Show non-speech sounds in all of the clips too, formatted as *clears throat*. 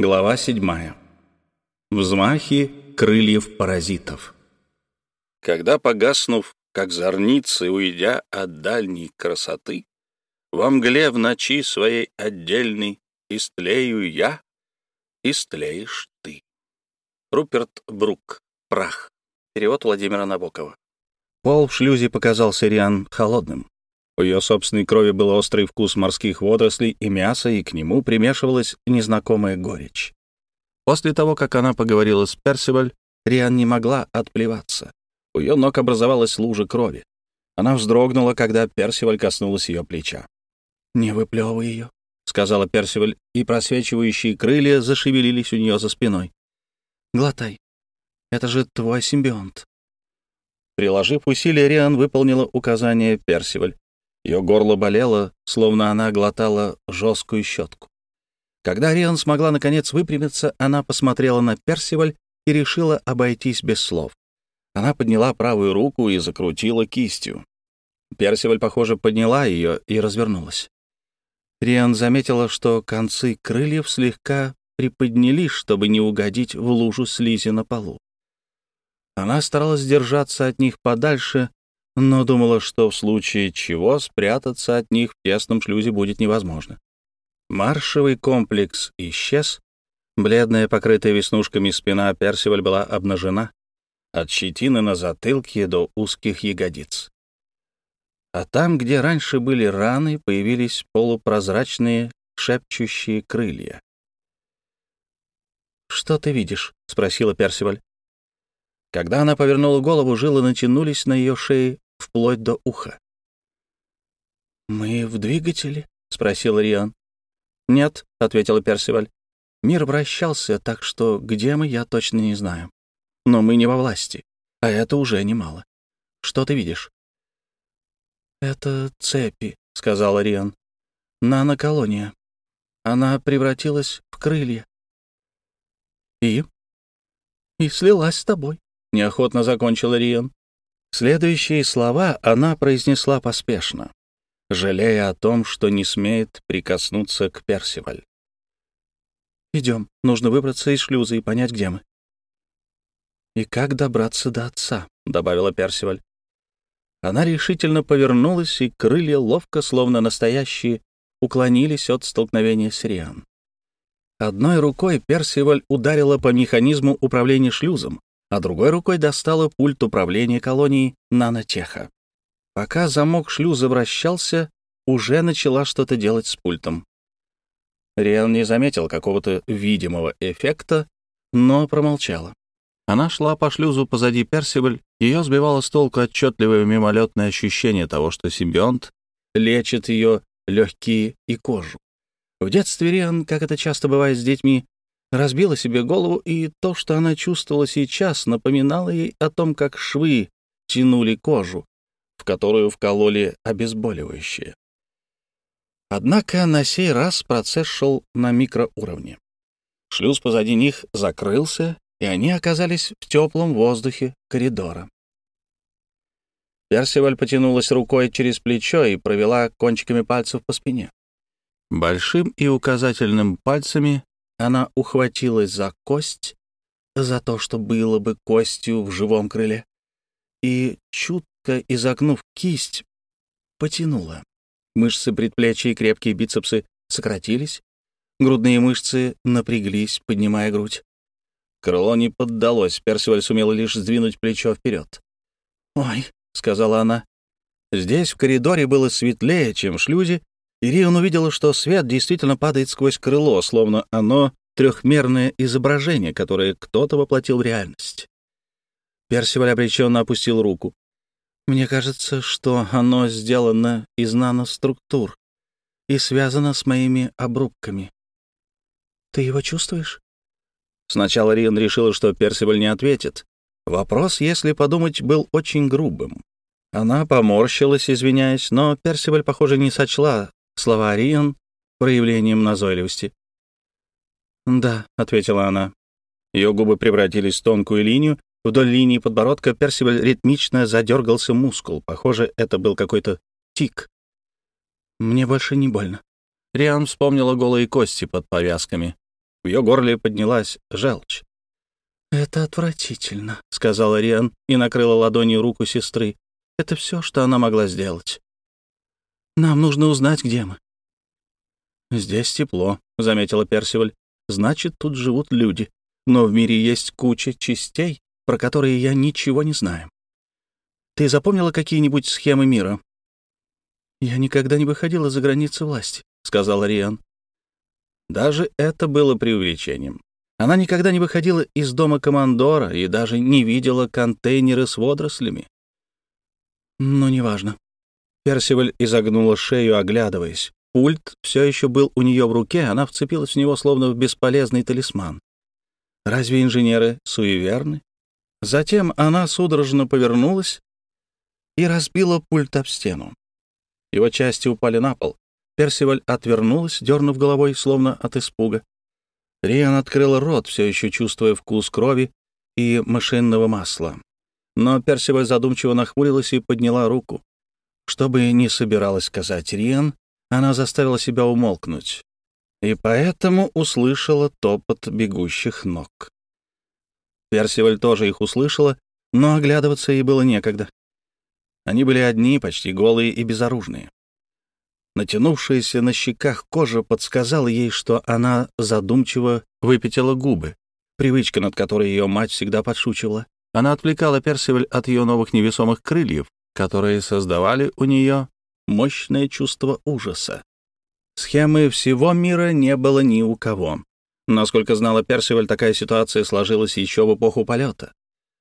Глава 7. Взмахи крыльев паразитов. Когда, погаснув, как зорницы, уйдя от дальней красоты, во мгле в ночи своей отдельной истлею я, истлеешь ты. Руперт Брук. Прах. Перевод Владимира Набокова. Пол в шлюзе показался Риан холодным. У ее собственной крови был острый вкус морских водорослей и мяса, и к нему примешивалась незнакомая горечь. После того, как она поговорила с Персиваль, Риан не могла отплеваться. У ее ног образовалась лужа крови. Она вздрогнула, когда Персиваль коснулась ее плеча. «Не выплевывай ее», — сказала Персиваль, и просвечивающие крылья зашевелились у нее за спиной. «Глотай. Это же твой симбионт». Приложив усилия, Риан выполнила указание Персиваль. Ее горло болело, словно она глотала жесткую щетку. Когда Риан смогла наконец выпрямиться, она посмотрела на Персиваль и решила обойтись без слов. Она подняла правую руку и закрутила кистью. Персиваль, похоже, подняла ее и развернулась. Риан заметила, что концы крыльев слегка приподнялись, чтобы не угодить в лужу слизи на полу. Она старалась держаться от них подальше, но думала, что в случае чего спрятаться от них в тесном шлюзе будет невозможно. Маршевый комплекс исчез, бледная, покрытая веснушками спина Персиваль была обнажена, от щетины на затылке до узких ягодиц. А там, где раньше были раны, появились полупрозрачные шепчущие крылья. «Что ты видишь?» — спросила Персиваль. Когда она повернула голову, жилы натянулись на ее шее вплоть до уха. «Мы в двигателе?» — спросил Риан. «Нет», — ответила Персиваль. «Мир вращался, так что где мы, я точно не знаю. Но мы не во власти, а это уже немало. Что ты видишь?» «Это цепи», — сказала Риан. «Наноколония. Она превратилась в крылья». «И?» «И слилась с тобой», — неохотно закончила Риан. Следующие слова она произнесла поспешно, жалея о том, что не смеет прикоснуться к Персиваль. «Идем, нужно выбраться из шлюза и понять, где мы». «И как добраться до отца», — добавила Персиваль. Она решительно повернулась, и крылья, ловко, словно настоящие, уклонились от столкновения с Риан. Одной рукой Персиваль ударила по механизму управления шлюзом, а другой рукой достала пульт управления колонией нанотеха. Пока замок шлюза вращался, уже начала что-то делать с пультом. Риан не заметил какого-то видимого эффекта, но промолчала. Она шла по шлюзу позади Персиваль, ее сбивало с толку отчетливое мимолетное ощущение того, что симбионт лечит ее легкие и кожу. В детстве Риан, как это часто бывает с детьми, разбила себе голову, и то, что она чувствовала сейчас, напоминало ей о том, как швы тянули кожу, в которую вкололи обезболивающее. Однако на сей раз процесс шел на микроуровне. Шлюз позади них закрылся, и они оказались в теплом воздухе коридора. Персиваль потянулась рукой через плечо и провела кончиками пальцев по спине. Большим и указательным пальцами она ухватилась за кость, за то, что было бы костью в живом крыле, и, чутко изогнув кисть, потянула. Мышцы предплечья и крепкие бицепсы сократились, грудные мышцы напряглись, поднимая грудь. Крыло не поддалось, Персиваль сумела лишь сдвинуть плечо вперед. «Ой», — сказала она. Здесь, в коридоре, было светлее, чем в шлюзе, Ирион увидела, что свет действительно падает сквозь крыло, словно оно трехмерное изображение, которое кто-то воплотил в реальность. Персиваль обреченно опустил руку. «Мне кажется, что оно сделано из наноструктур и связано с моими обрубками. Ты его чувствуешь?» Сначала Риан решила, что Персиваль не ответит. Вопрос, если подумать, был очень грубым. Она поморщилась, извиняясь, но Персиваль, похоже, не сочла слова Риан проявлением назойливости. «Да», — ответила она. Ее губы превратились в тонкую линию. Вдоль линии подбородка Персиваль ритмично задергался мускул. Похоже, это был какой-то тик. «Мне больше не больно». Риан вспомнила голые кости под повязками. В ее горле поднялась желчь. «Это отвратительно», — сказала Риан и накрыла ладонью руку сестры. «Это все, что она могла сделать. Нам нужно узнать, где мы». «Здесь тепло», — заметила Персиваль. «Значит, тут живут люди. Но в мире есть куча частей, про которые я ничего не знаю. Ты запомнила какие-нибудь схемы мира?» «Я никогда не выходила за границы власти», — сказала Риан. Даже это было преувеличением. Она никогда не выходила из дома командора и даже не видела контейнеры с водорослями. Но неважно. Персиваль изогнула шею, оглядываясь. Пульт все еще был у нее в руке, она вцепилась в него, словно в бесполезный талисман. Разве инженеры суеверны? Затем она судорожно повернулась и разбила пульт об стену. Его части упали на пол. Персиваль отвернулась, дернув головой, словно от испуга. Риан открыла рот, все еще чувствуя вкус крови и машинного масла. Но Персиваль задумчиво нахмурилась и подняла руку. Что бы ни собиралась сказать Риан, она заставила себя умолкнуть. И поэтому услышала топот бегущих ног. Персиваль тоже их услышала, но оглядываться ей было некогда. Они были одни, почти голые и безоружные. Натянувшаяся на щеках кожа подсказала ей, что она задумчиво выпятила губы, привычка, над которой ее мать всегда подшучивала. Она отвлекала Персиваль от ее новых невесомых крыльев, которые создавали у нее мощное чувство ужаса. Схемы всего мира не было ни у кого. Насколько знала Персиваль, такая ситуация сложилась еще в эпоху полета.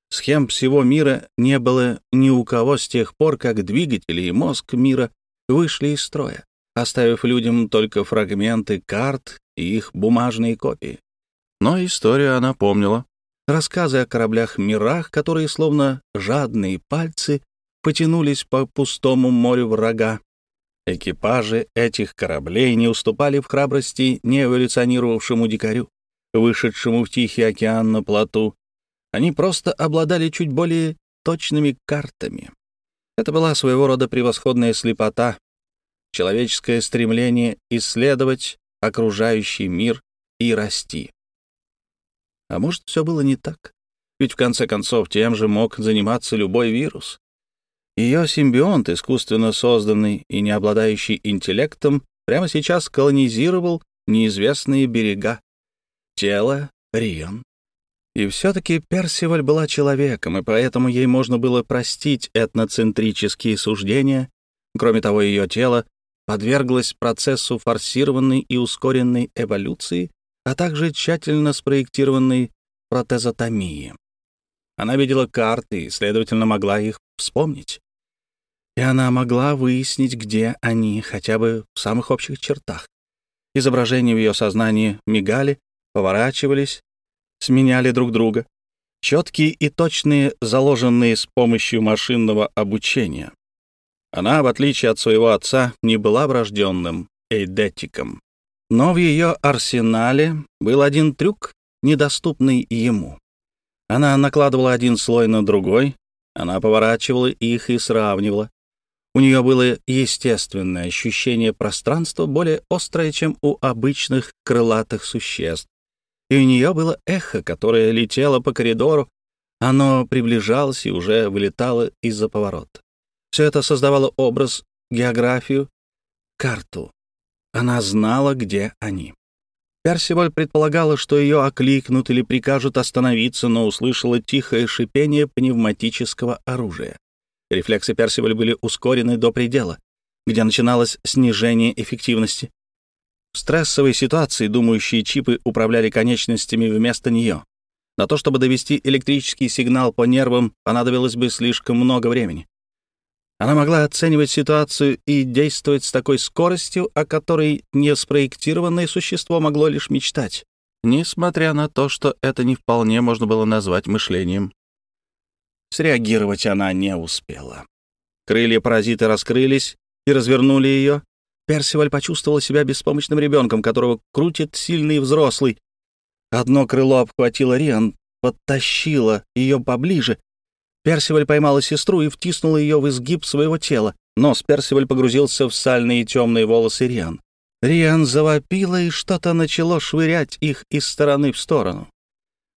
Схем всего мира не было ни у кого с тех пор, как двигатели и мозг мира вышли из строя оставив людям только фрагменты карт и их бумажные копии. Но историю она помнила. Рассказы о кораблях-мирах, которые, словно жадные пальцы, потянулись по пустому морю врага. Экипажи этих кораблей не уступали в храбрости неэволюционировавшему дикарю, вышедшему в Тихий океан на плоту. Они просто обладали чуть более точными картами. Это была своего рода превосходная слепота, человеческое стремление исследовать окружающий мир и расти. А может, все было не так? Ведь в конце концов тем же мог заниматься любой вирус. Ее симбионт, искусственно созданный и не обладающий интеллектом, прямо сейчас колонизировал неизвестные берега. Тело Рион. И все-таки Персиваль была человеком, и поэтому ей можно было простить этноцентрические суждения. Кроме того, ее тело подверглась процессу форсированной и ускоренной эволюции, а также тщательно спроектированной протезотомии. Она видела карты и, следовательно, могла их вспомнить. И она могла выяснить, где они, хотя бы в самых общих чертах. Изображения в ее сознании мигали, поворачивались, сменяли друг друга. Четкие и точные, заложенные с помощью машинного обучения. Она, в отличие от своего отца, не была врожденным эйдетиком. Но в ее арсенале был один трюк, недоступный ему. Она накладывала один слой на другой, она поворачивала их и сравнивала. У нее было естественное ощущение пространства, более острое, чем у обычных крылатых существ. И у нее было эхо, которое летело по коридору, оно приближалось и уже вылетало из-за поворота. Все это создавало образ, географию, карту. Она знала, где они. Персиваль предполагала, что ее окликнут или прикажут остановиться, но услышала тихое шипение пневматического оружия. Рефлексы Персиваль были ускорены до предела, где начиналось снижение эффективности. В стрессовой ситуации думающие чипы управляли конечностями вместо нее. На то, чтобы довести электрический сигнал по нервам, понадобилось бы слишком много времени. Она могла оценивать ситуацию и действовать с такой скоростью, о которой неспроектированное существо могло лишь мечтать, несмотря на то, что это не вполне можно было назвать мышлением. Среагировать она не успела. Крылья паразита раскрылись и развернули ее. Персиваль почувствовала себя беспомощным ребенком, которого крутит сильный взрослый. Одно крыло обхватило Риан, подтащило ее поближе, Персиваль поймала сестру и втиснула ее в изгиб своего тела. Нос Персиваль погрузился в сальные темные волосы Риан. Риан завопила, и что-то начало швырять их из стороны в сторону.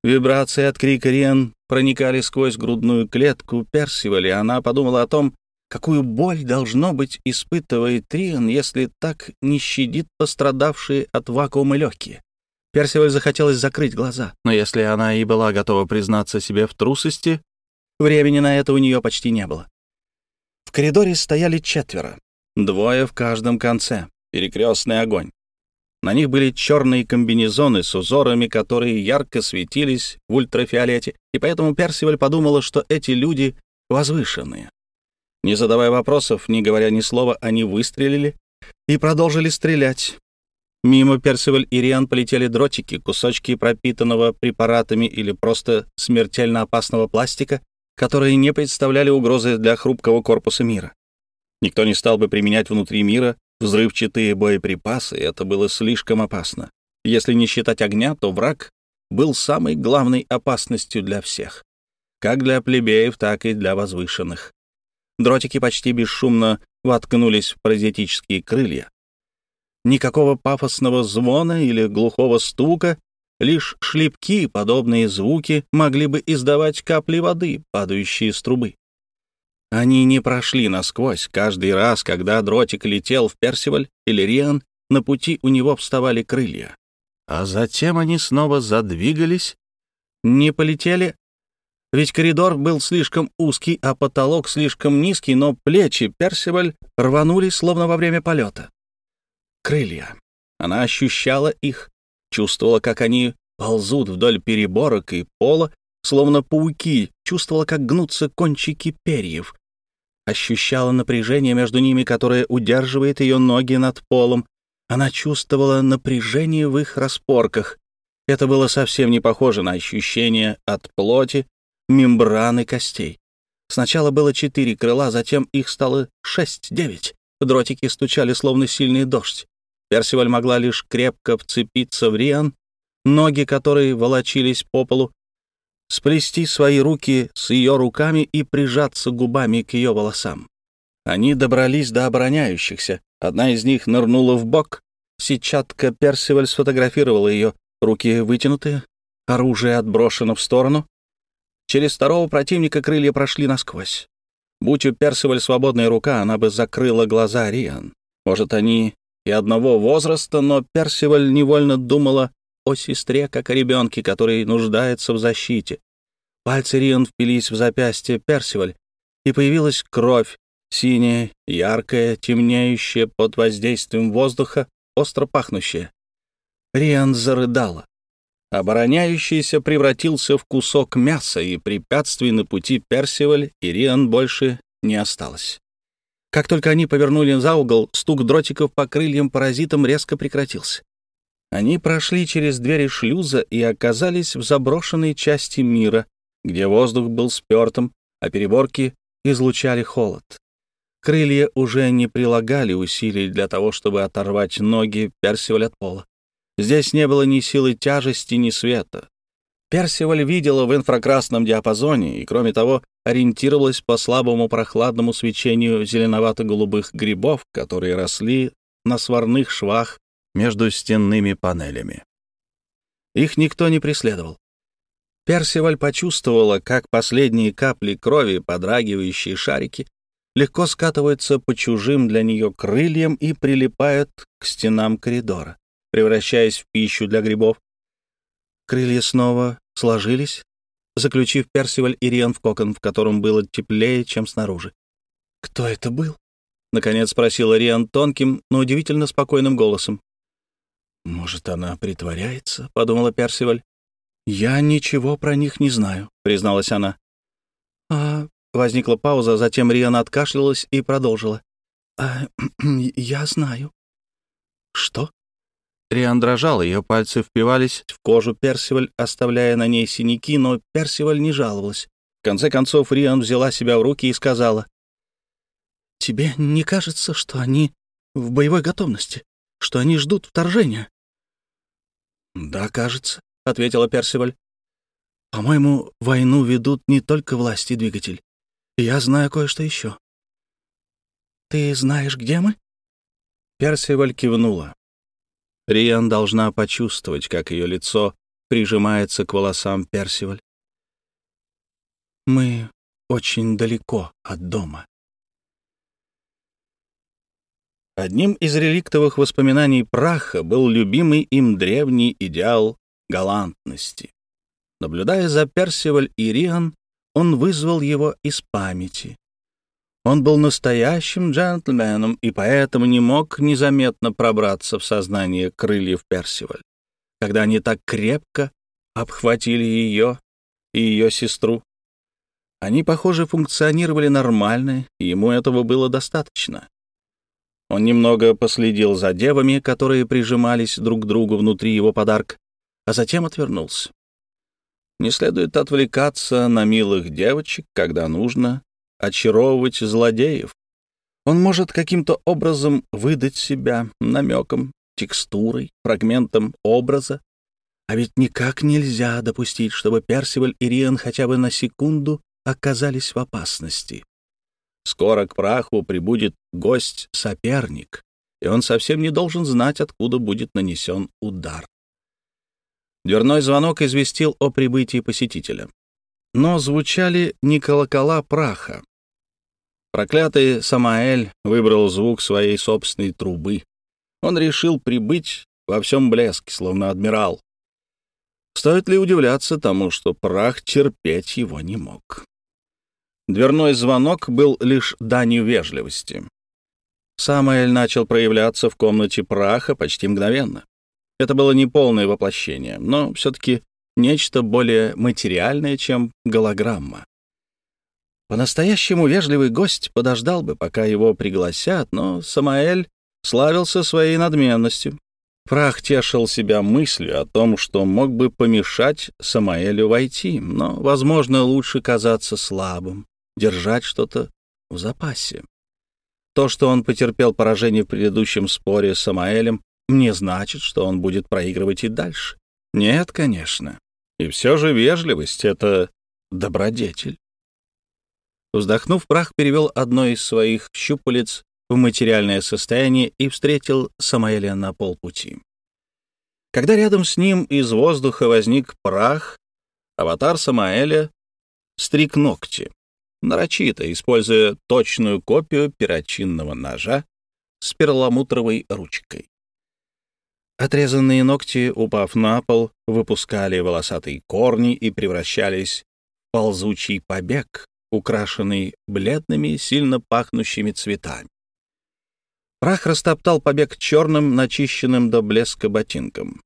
Вибрации от крика Риан проникали сквозь грудную клетку Персивали. Она подумала о том, какую боль, должно быть, испытывает Риан, если так не щадит пострадавшие от вакуума легкие. Персиваль захотелось закрыть глаза, но если она и была готова признаться себе в трусости, времени на это у нее почти не было. В коридоре стояли четверо, двое в каждом конце, перекрестный огонь. На них были черные комбинезоны с узорами, которые ярко светились в ультрафиолете, и поэтому Персиваль подумала, что эти люди возвышенные. Не задавая вопросов, не говоря ни слова, они выстрелили и продолжили стрелять. Мимо Персиваль и Риан полетели дротики, кусочки пропитанного препаратами или просто смертельно опасного пластика, которые не представляли угрозы для хрупкого корпуса мира. Никто не стал бы применять внутри мира взрывчатые боеприпасы, это было слишком опасно. Если не считать огня, то враг был самой главной опасностью для всех. Как для плебеев, так и для возвышенных. Дротики почти бесшумно воткнулись в паразитические крылья. Никакого пафосного звона или глухого стука, лишь шлепки, подобные звуки, могли бы издавать капли воды, падающие с трубы. Они не прошли насквозь. Каждый раз, когда дротик летел в Персиваль или Риан, на пути у него вставали крылья. А затем они снова задвигались, не полетели, ведь коридор был слишком узкий, а потолок слишком низкий, но плечи Персиваль рванулись, словно во время полета. Крылья. Она ощущала их, чувствовала, как они ползут вдоль переборок и пола, словно пауки, чувствовала, как гнутся кончики перьев, ощущала напряжение между ними, которое удерживает ее ноги над полом. Она чувствовала напряжение в их распорках. Это было совсем не похоже на ощущение от плоти, мембраны костей. Сначала было четыре крыла, затем их стало шесть-девять. Дротики стучали, словно сильный дождь. Персиваль могла лишь крепко вцепиться в Риан, ноги которой волочились по полу, сплести свои руки с ее руками и прижаться губами к ее волосам. Они добрались до обороняющихся. Одна из них нырнула в бок. Сетчатка Персиваль сфотографировала ее. Руки вытянуты, оружие отброшено в сторону. Через второго противника крылья прошли насквозь. Будь у Персиваль свободная рука, она бы закрыла глаза Риан. Может, они и одного возраста, но Персиваль невольно думала о сестре, как о ребенке, который нуждается в защите. Пальцы Риан впились в запястье Персиваль, и появилась кровь, синяя, яркая, темнеющая под воздействием воздуха, остро пахнущая. Риан зарыдала. Обороняющийся превратился в кусок мяса, и препятствий на пути Персиваль и Риан больше не осталось. Как только они повернули за угол, стук дротиков по крыльям паразитам резко прекратился. Они прошли через двери шлюза и оказались в заброшенной части мира, где воздух был спертым, а переборки излучали холод. Крылья уже не прилагали усилий для того, чтобы оторвать ноги Персиваль от пола. Здесь не было ни силы тяжести, ни света. Персиваль видела в инфракрасном диапазоне и, кроме того, ориентировалась по слабому прохладному свечению зеленовато-голубых грибов, которые росли на сварных швах между стенными панелями. Их никто не преследовал. Персиваль почувствовала, как последние капли крови, подрагивающие шарики, легко скатываются по чужим для нее крыльям и прилипают к стенам коридора, превращаясь в пищу для грибов. Крылья снова сложились, заключив Персиваль и Риан в кокон, в котором было теплее, чем снаружи. «Кто это был?» — наконец спросила Риан тонким, но удивительно спокойным голосом. «Может, она притворяется?» — подумала Персиваль. «Я ничего про них не знаю», — призналась она. «А...» — возникла пауза, затем Риана откашлялась и продолжила. «А... *clears throat* я знаю». «Что?» Риан дрожал, ее пальцы впивались в кожу Персиваль, оставляя на ней синяки, но Персиваль не жаловалась. В конце концов Риан взяла себя в руки и сказала. «Тебе не кажется, что они в боевой готовности? Что они ждут вторжения?» «Да, кажется», — ответила Персиваль. «По-моему, войну ведут не только власти двигатель. Я знаю кое-что еще». «Ты знаешь, где мы?» Персиваль кивнула. Риан должна почувствовать, как ее лицо прижимается к волосам Персиваль. «Мы очень далеко от дома». Одним из реликтовых воспоминаний праха был любимый им древний идеал галантности. Наблюдая за Персиваль и Риан, он вызвал его из памяти. Он был настоящим джентльменом и поэтому не мог незаметно пробраться в сознание крыльев Персиваль, когда они так крепко обхватили ее и ее сестру. Они, похоже, функционировали нормально, и ему этого было достаточно. Он немного последил за девами, которые прижимались друг к другу внутри его подарка, а затем отвернулся. Не следует отвлекаться на милых девочек, когда нужно очаровывать злодеев. Он может каким-то образом выдать себя намеком, текстурой, фрагментом образа. А ведь никак нельзя допустить, чтобы Персиваль и Риан хотя бы на секунду оказались в опасности. Скоро к праху прибудет гость-соперник, и он совсем не должен знать, откуда будет нанесен удар. Дверной звонок известил о прибытии посетителя. Но звучали не колокола праха. Проклятый Самаэль выбрал звук своей собственной трубы. Он решил прибыть во всем блеске, словно адмирал. Стоит ли удивляться тому, что прах терпеть его не мог? Дверной звонок был лишь данью вежливости. Самаэль начал проявляться в комнате праха почти мгновенно. Это было не полное воплощение, но все-таки нечто более материальное, чем голограмма. По-настоящему вежливый гость подождал бы, пока его пригласят, но Самаэль славился своей надменностью. Прах тешил себя мыслью о том, что мог бы помешать Самаэлю войти, но, возможно, лучше казаться слабым, держать что-то в запасе. То, что он потерпел поражение в предыдущем споре с Самаэлем, не значит, что он будет проигрывать и дальше. Нет, конечно. И все же вежливость — это добродетель. Вздохнув, прах перевел одно из своих щупалец в материальное состояние и встретил Самаэля на полпути. Когда рядом с ним из воздуха возник прах, аватар Самаэля стриг ногти, нарочито, используя точную копию перочинного ножа с перламутровой ручкой. Отрезанные ногти, упав на пол, выпускали волосатые корни и превращались в ползучий побег, украшенный бледными, сильно пахнущими цветами. Прах растоптал побег черным, начищенным до блеска ботинком.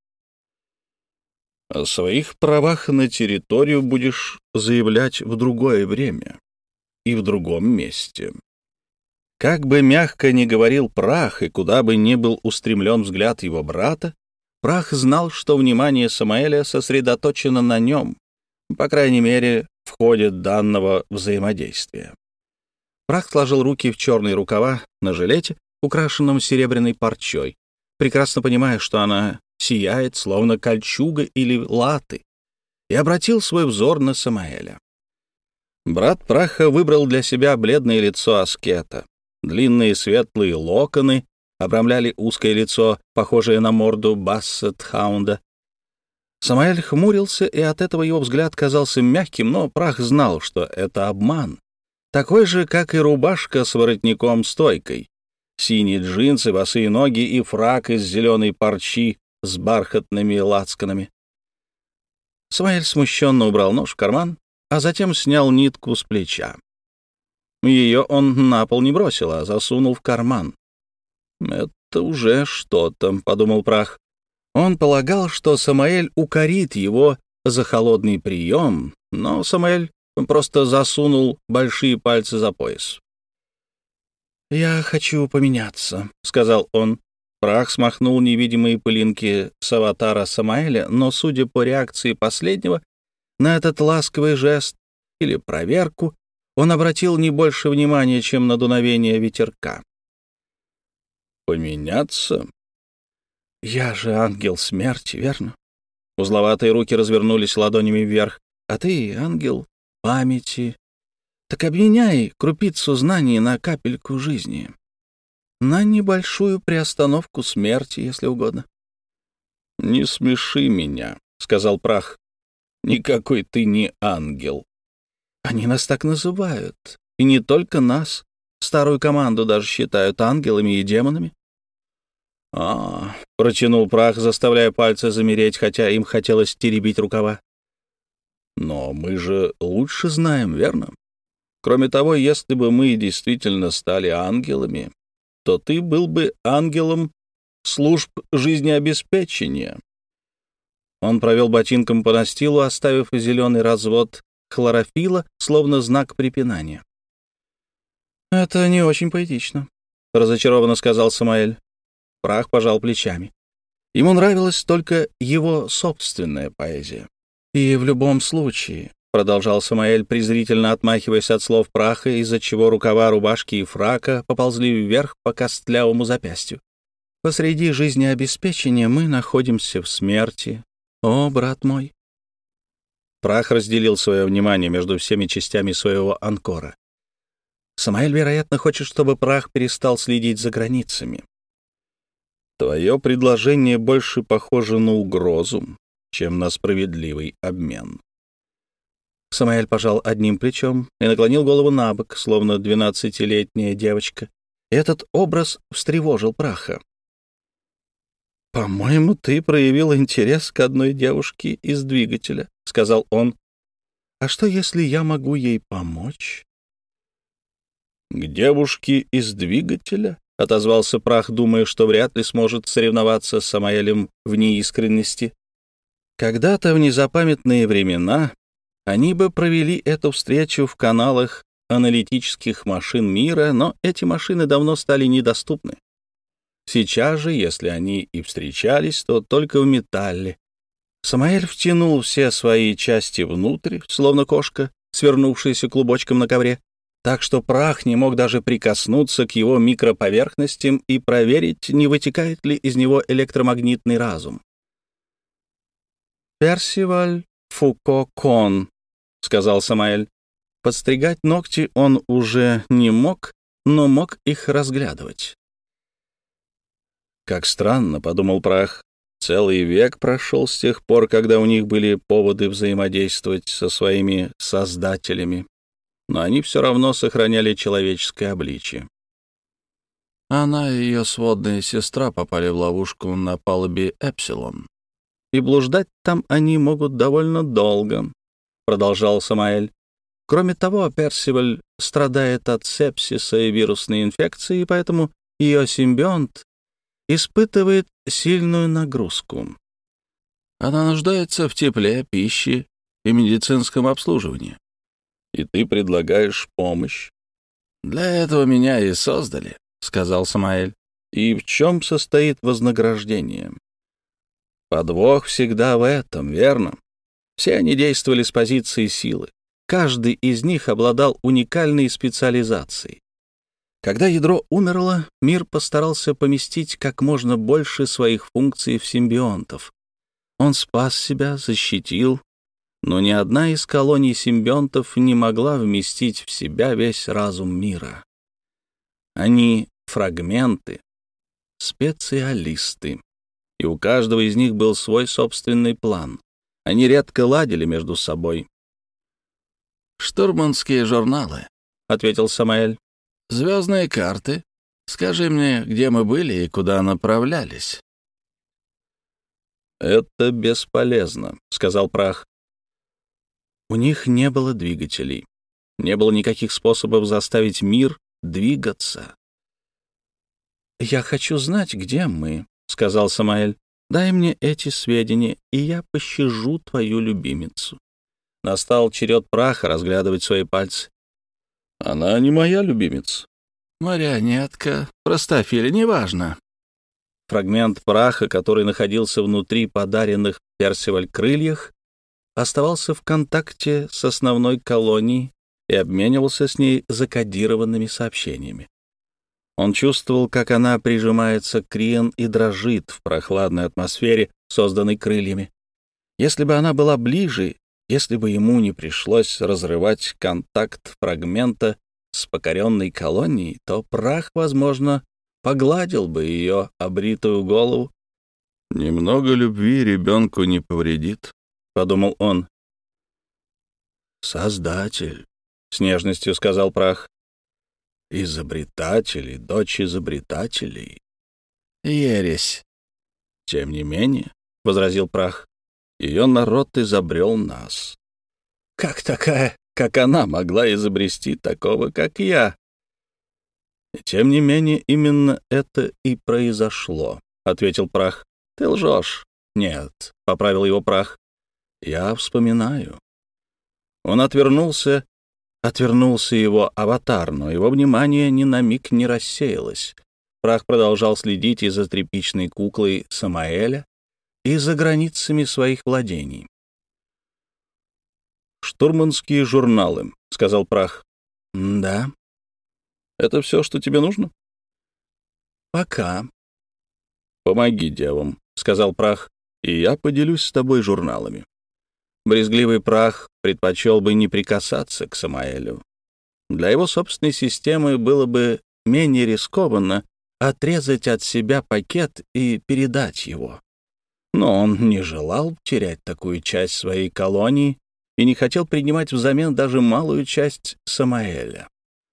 О своих правах на территорию будешь заявлять в другое время и в другом месте. Как бы мягко ни говорил прах, и куда бы ни был устремлен взгляд его брата, прах знал, что внимание Самаэля сосредоточено на нем, по крайней мере, в ходе данного взаимодействия. Прах сложил руки в черные рукава на жилете, украшенном серебряной парчой, прекрасно понимая, что она сияет, словно кольчуга или латы, и обратил свой взор на Самаэля. Брат Праха выбрал для себя бледное лицо аскета, Длинные светлые локоны обрамляли узкое лицо, похожее на морду Бассет-хаунда. Самаэль хмурился, и от этого его взгляд казался мягким, но прах знал, что это обман. Такой же, как и рубашка с воротником-стойкой. Синие джинсы, босые ноги и фрак из зеленой парчи с бархатными лацканами. Самаэль смущенно убрал нож в карман, а затем снял нитку с плеча. Ее он на пол не бросил, а засунул в карман. «Это уже что-то», — подумал прах. Он полагал, что Самаэль укорит его за холодный прием, но Самаэль просто засунул большие пальцы за пояс. «Я хочу поменяться», — сказал он. Прах смахнул невидимые пылинки с аватара Самаэля, но, судя по реакции последнего, на этот ласковый жест или проверку он обратил не больше внимания, чем на дуновение ветерка. «Поменяться?» «Я же ангел смерти, верно?» Узловатые руки развернулись ладонями вверх. «А ты ангел памяти. Так обменяй крупицу знаний на капельку жизни. На небольшую приостановку смерти, если угодно. «Не смеши меня», — сказал прах. «Никакой ты не ангел». «Они нас так называют. И не только нас. Старую команду даже считают ангелами и демонами». «А, — протянул прах, заставляя пальцы замереть, хотя им хотелось теребить рукава. «Но мы же лучше знаем, верно? Кроме того, если бы мы действительно стали ангелами, то ты был бы ангелом служб жизнеобеспечения». Он провел ботинком по настилу, оставив зеленый развод хлорофила, словно знак препинания. «Это не очень поэтично», — разочарованно сказал Самаэль. Прах пожал плечами. Ему нравилась только его собственная поэзия. «И в любом случае», — продолжал Самаэль, презрительно отмахиваясь от слов праха, из-за чего рукава рубашки и фрака поползли вверх по костлявому запястью. «Посреди жизнеобеспечения мы находимся в смерти. О, брат мой!» Прах разделил свое внимание между всеми частями своего анкора. Самаэль, вероятно, хочет, чтобы прах перестал следить за границами. Твое предложение больше похоже на угрозу, чем на справедливый обмен. Самаэль пожал одним плечом и наклонил голову на бок, словно двенадцатилетняя девочка. Этот образ встревожил праха. «По-моему, ты проявил интерес к одной девушке из двигателя», — сказал он. «А что, если я могу ей помочь?» «К девушке из двигателя?» — отозвался прах, думая, что вряд ли сможет соревноваться с Самаэлем в неискренности. Когда-то в незапамятные времена они бы провели эту встречу в каналах аналитических машин мира, но эти машины давно стали недоступны. Сейчас же, если они и встречались, то только в металле. Самаэль втянул все свои части внутрь, словно кошка, свернувшаяся клубочком на ковре, так что прах не мог даже прикоснуться к его микроповерхностям и проверить, не вытекает ли из него электромагнитный разум. «Персиваль Фуко Кон», — сказал Самаэль. Подстригать ногти он уже не мог, но мог их разглядывать. «Как странно», — подумал прах, — целый век прошел с тех пор, когда у них были поводы взаимодействовать со своими создателями но они все равно сохраняли человеческое обличие. Она и ее сводная сестра попали в ловушку на палубе «Эпсилон». «И блуждать там они могут довольно долго», — продолжал Самаэль. «Кроме того, Персиваль страдает от сепсиса и вирусной инфекции, поэтому ее симбионт испытывает сильную нагрузку. Она нуждается в тепле, пище и медицинском обслуживании и ты предлагаешь помощь. «Для этого меня и создали», — сказал Самаэль. «И в чем состоит вознаграждение?» «Подвох всегда в этом, верно? Все они действовали с позиции силы. Каждый из них обладал уникальной специализацией. Когда ядро умерло, мир постарался поместить как можно больше своих функций в симбионтов. Он спас себя, защитил, но ни одна из колоний симбионтов не могла вместить в себя весь разум мира. Они — фрагменты, специалисты, и у каждого из них был свой собственный план. Они редко ладили между собой. «Штурманские журналы», — ответил Самаэль. «Звездные карты. Скажи мне, где мы были и куда направлялись». «Это бесполезно», — сказал Прах. У них не было двигателей. Не было никаких способов заставить мир двигаться. «Я хочу знать, где мы», — сказал Самаэль. «Дай мне эти сведения, и я пощажу твою любимицу». Настал черед праха разглядывать свои пальцы. «Она не моя любимица». «Марионетка, простофиля, неважно». Фрагмент праха, который находился внутри подаренных Персиваль крыльях, оставался в контакте с основной колонией и обменивался с ней закодированными сообщениями. Он чувствовал, как она прижимается к Риен и дрожит в прохладной атмосфере, созданной крыльями. Если бы она была ближе, если бы ему не пришлось разрывать контакт фрагмента с покоренной колонией, то прах, возможно, погладил бы ее обритую голову «Немного любви ребенку не повредит», — подумал он. «Создатель», — с нежностью сказал прах. «Изобретатель и дочь изобретателей». «Ересь». «Тем не менее», — возразил прах, — «ее народ изобрел нас». «Как такая, как она могла изобрести такого, как я?» «Тем не менее, именно это и произошло», — ответил прах. «Ты лжешь». «Нет», — поправил его прах. «Я вспоминаю». Он отвернулся, отвернулся его аватар, но его внимание ни на миг не рассеялось. Прах продолжал следить и за тряпичной куклой Самаэля, и за границами своих владений. «Штурманские журналы», — сказал Прах. «Да». «Это все, что тебе нужно?» «Пока». «Помоги девам», — сказал Прах, — «и я поделюсь с тобой журналами». Брезгливый Прах предпочел бы не прикасаться к Самаэлю. Для его собственной системы было бы менее рискованно отрезать от себя пакет и передать его. Но он не желал терять такую часть своей колонии и не хотел принимать взамен даже малую часть Самаэля.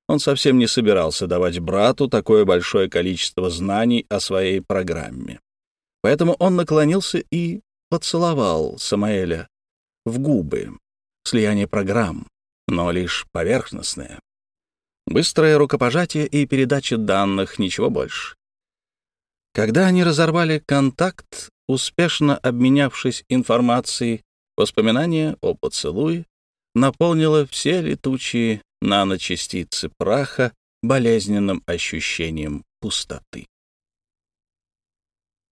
Он совсем не собирался давать брату такое большое количество знаний о своей программе. Поэтому он наклонился и поцеловал Самаэля в губы. Слияние программ, но лишь поверхностное. Быстрое рукопожатие и передача данных, ничего больше. Когда они разорвали контакт, успешно обменявшись информацией, воспоминание о поцелуе наполнило все летучие наночастицы праха болезненным ощущением пустоты.